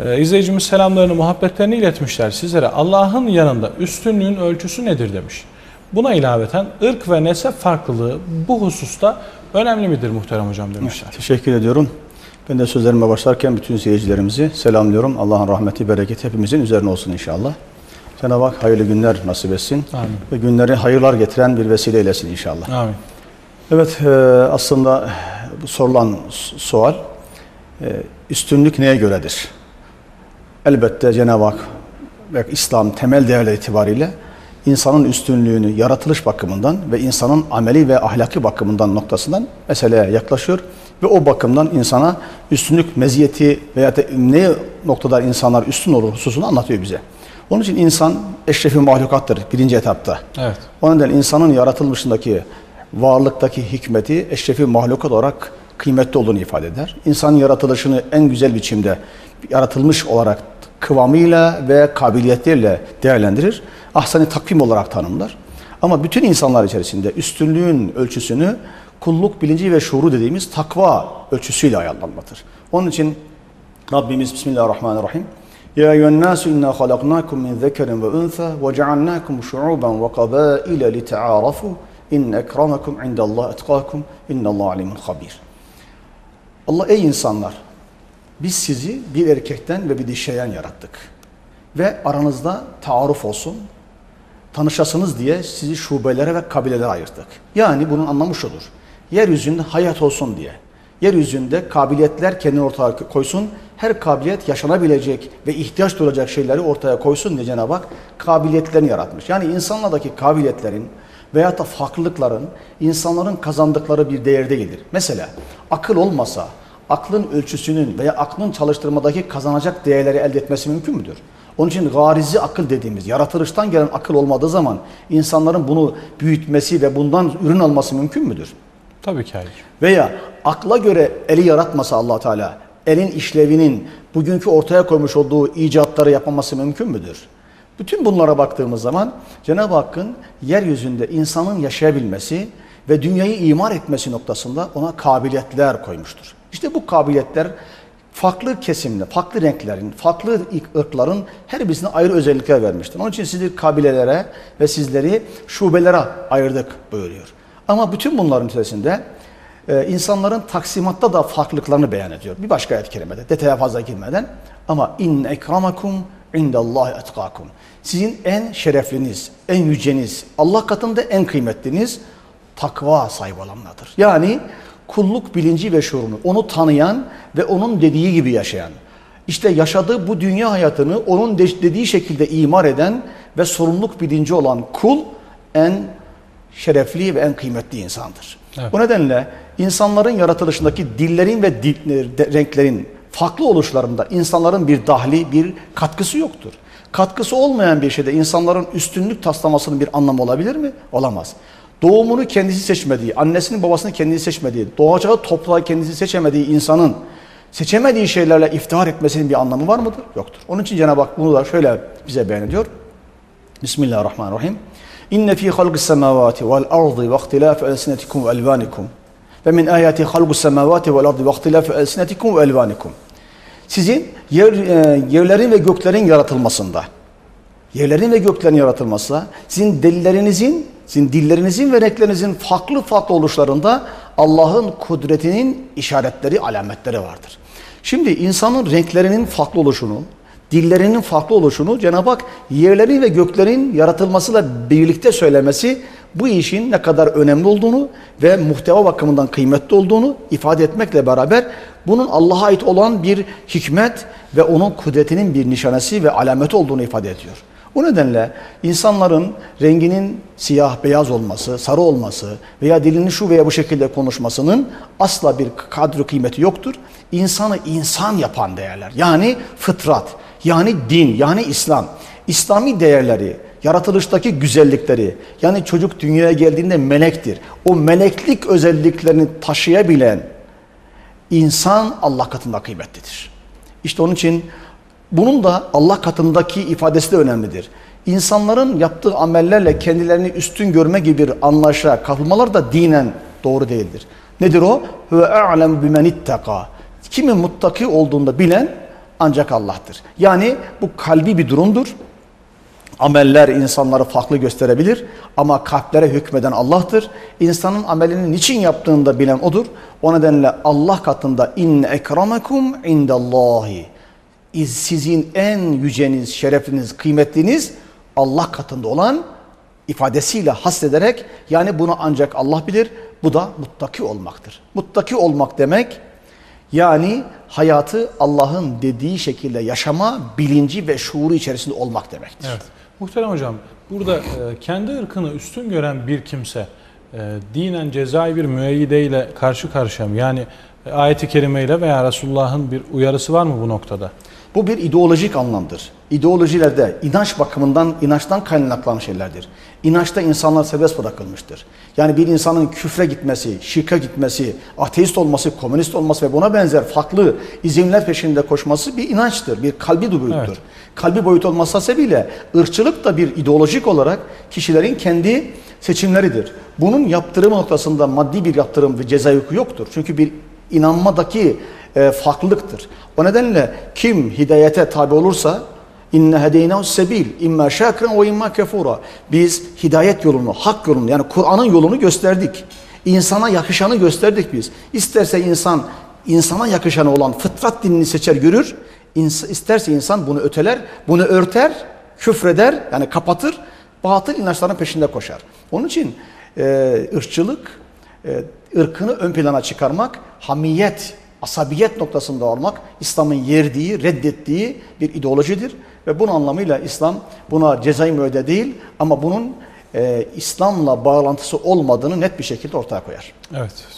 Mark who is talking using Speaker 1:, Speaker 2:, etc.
Speaker 1: Ee, izleyicimiz selamlarını, muhabbetlerini iletmişler sizlere. Allah'ın yanında üstünlüğün ölçüsü nedir demiş. Buna ilaveten ırk ve nesep farklılığı bu hususta önemli midir muhterem hocam demişler.
Speaker 2: Teşekkür ediyorum. Ben de sözlerime başlarken bütün seyircilerimizi selamlıyorum. Allah'ın rahmeti, bereketi hepimizin üzerine olsun inşallah. Cenab-ı Hak hayırlı günler nasip etsin.
Speaker 1: Amin.
Speaker 2: Ve günleri hayırlar getiren bir vesile eylesin inşallah.
Speaker 1: Amin.
Speaker 2: Evet e, aslında sorulan sual e, üstünlük neye göredir? Elbette Cenab-ı Hak ve İslam temel değerler itibariyle insanın üstünlüğünü yaratılış bakımından ve insanın ameli ve ahlaki bakımından noktasından meseleye yaklaşıyor ve o bakımdan insana üstünlük meziyeti veya ne noktada insanlar üstün olur hususunu anlatıyor bize. Onun için insan eşrefi mahlukattır birinci etapta.
Speaker 1: Evet.
Speaker 2: O nedenle insanın yaratılmışındaki varlıktaki hikmeti eşrefi mahlukat olarak kıymetli olduğunu ifade eder. İnsanın yaratılışını en güzel biçimde yaratılmış olarak kıvamıyla ve kabiliyetleriyle değerlendirir. Ahsani takvim olarak tanımlar. Ama bütün insanlar içerisinde üstünlüğün ölçüsünü kulluk bilinci ve şuuru dediğimiz takva ölçüsüyle ayarlanmadır. Onun için Rabbimiz Bismillahirrahmanirrahim. Ya eyyühennâsü inna halaknâkum min zekerin ve unsa ve cealnâkum şu'uben ve kabâile li te'ârafu inne ekramakum indallâh etkâkum innallâh alimun habir. Allah ey insanlar biz sizi bir erkekten ve bir dişeyen yarattık. Ve aranızda taarruf olsun, tanışasınız diye sizi şubelere ve kabilelere ayırdık. Yani bunun anlamı şudur. Yeryüzünde hayat olsun diye. Yeryüzünde kabiliyetler kendini ortaya koysun. Her kabiliyet yaşanabilecek ve ihtiyaç duyulacak şeyleri ortaya koysun diye Cenab-ı Hak kabiliyetlerini yaratmış. Yani insanlardaki kabiliyetlerin veyahut da farklılıkların insanların kazandıkları bir değer değildir. Mesela akıl olmasa aklın ölçüsünün veya aklın çalıştırmadaki kazanacak değerleri elde etmesi mümkün müdür? Onun için garizi akıl dediğimiz yaratılıştan gelen akıl olmadığı zaman insanların bunu büyütmesi ve bundan ürün alması mümkün müdür?
Speaker 1: Tabii ki hayır.
Speaker 2: Veya akla göre eli yaratmasa allah Teala elin işlevinin bugünkü ortaya koymuş olduğu icatları yapmaması mümkün müdür? Bütün bunlara baktığımız zaman Cenab-ı Hakk'ın yeryüzünde insanın yaşayabilmesi ve dünyayı imar etmesi noktasında ona kabiliyetler koymuştur. İşte bu kabiliyetler farklı kesimle, farklı renklerin, farklı ırkların her birisine ayrı özellikler vermiştir. Onun için sizleri kabilelere ve sizleri şubelere ayırdık buyuruyor. Ama bütün bunların içerisinde e, insanların taksimatta da farklılıklarını beyan ediyor. Bir başka ayet kerimede detaya fazla girmeden ama in ekramakum indallahi etkakum. Sizin en şerefliniz, en yüceniz, Allah katında en kıymetliniz takva sahibi olanlardır. Yani kulluk bilinci ve şuurunu, onu tanıyan ve onun dediği gibi yaşayan. İşte yaşadığı bu dünya hayatını onun dediği şekilde imar eden ve sorumluluk bilinci olan kul en şerefli ve en kıymetli insandır.
Speaker 1: Evet.
Speaker 2: Bu nedenle insanların yaratılışındaki dillerin ve dil, renklerin farklı oluşlarında insanların bir dahli, bir katkısı yoktur. Katkısı olmayan bir şeyde insanların üstünlük taslamasının bir anlamı olabilir mi? Olamaz. Doğumunu kendisi seçmediği, annesinin babasını kendisi seçmediği, doğacağı toprağı kendisi seçemediği insanın seçemediği şeylerle iftihar etmesinin bir anlamı var mıdır? Yoktur. Onun için Cenab-ı Hak bunu da şöyle bize beyan ediyor. Bismillahirrahmanirrahim. İnne fi halqis semavati vel ardı ve ihtilaf elsinetikum ve elvanikum. Ve min ayati halqus semavati vel ardı ve ihtilaf elsinetikum ve elvanikum. Sizin yer, e, yerlerin ve göklerin yaratılmasında, yerlerin ve göklerin yaratılmasında, sizin dillerinizin, sizin dillerinizin ve renklerinizin farklı farklı oluşlarında Allah'ın kudretinin işaretleri, alametleri vardır. Şimdi insanın renklerinin farklı oluşunu, dillerinin farklı oluşunu Cenab-ı Hak yerlerin ve göklerin yaratılmasıyla birlikte söylemesi bu işin ne kadar önemli olduğunu ve muhteva bakımından kıymetli olduğunu ifade etmekle beraber bunun Allah'a ait olan bir hikmet ve onun kudretinin bir nişanesi ve alameti olduğunu ifade ediyor. O nedenle insanların renginin siyah beyaz olması, sarı olması veya dilinin şu veya bu şekilde konuşmasının asla bir kadro kıymeti yoktur. İnsanı insan yapan değerler yani fıtrat, yani din, yani İslam, İslami değerleri, yaratılıştaki güzellikleri, yani çocuk dünyaya geldiğinde melektir. O meleklik özelliklerini taşıyabilen insan Allah katında kıymetlidir. İşte onun için bunun da Allah katındaki ifadesi de önemlidir. İnsanların yaptığı amellerle kendilerini üstün görme gibi bir anlayışa kapılmalar da dinen doğru değildir. Nedir o? Ve a'lem bimen ittaka. Kimin muttaki olduğunda bilen ancak Allah'tır. Yani bu kalbi bir durumdur. Ameller insanları farklı gösterebilir ama kalplere hükmeden Allah'tır. İnsanın amelini niçin yaptığını da bilen odur. O nedenle Allah katında inne ekramekum indallahi. İz- Sizin en yüceniz, şerefliniz, kıymetliniz Allah katında olan ifadesiyle hasrederek yani bunu ancak Allah bilir. Bu da muttaki olmaktır. Muttaki olmak demek yani hayatı Allah'ın dediği şekilde yaşama bilinci ve şuuru içerisinde olmak demektir.
Speaker 1: Evet. Muhterem hocam, burada e, kendi ırkını üstün gören bir kimse e, dinen cezai bir müeyyideyle karşı karşıya mı? Yani e, ayeti kerimeyle veya Resulullah'ın bir uyarısı var mı bu noktada?
Speaker 2: Bu bir ideolojik anlamdır. İdeolojilerde inanç bakımından, inançtan kaynaklanan şeylerdir. İnançta insanlar serbest bırakılmıştır. Yani bir insanın küfre gitmesi, şirke gitmesi, ateist olması, komünist olması ve buna benzer farklı izimler peşinde koşması bir inançtır, bir kalbi boyuttur.
Speaker 1: Evet.
Speaker 2: Kalbi boyut olması sebebiyle ırkçılık da bir ideolojik olarak kişilerin kendi seçimleridir. Bunun yaptırım noktasında maddi bir yaptırım ve ceza yükü yoktur. Çünkü bir inanmadaki e, farklılıktır. O nedenle kim hidayete tabi olursa inne hedeynahu sebil imma şakiran ve imma kefura. Biz hidayet yolunu, hak yolunu yani Kur'an'ın yolunu gösterdik. İnsana yakışanı gösterdik biz. İsterse insan insana yakışanı olan fıtrat dinini seçer görür. İns- isterse insan bunu öteler, bunu örter, küfreder yani kapatır. Batıl inançların peşinde koşar. Onun için e, ırkçılık e, ırkını ön plana çıkarmak, hamiyet, asabiyet noktasında olmak İslam'ın yerdiği, reddettiği bir ideolojidir. Ve bunun anlamıyla İslam buna cezai müeyyide değil ama bunun e, İslam'la bağlantısı olmadığını net bir şekilde ortaya koyar.
Speaker 1: Evet.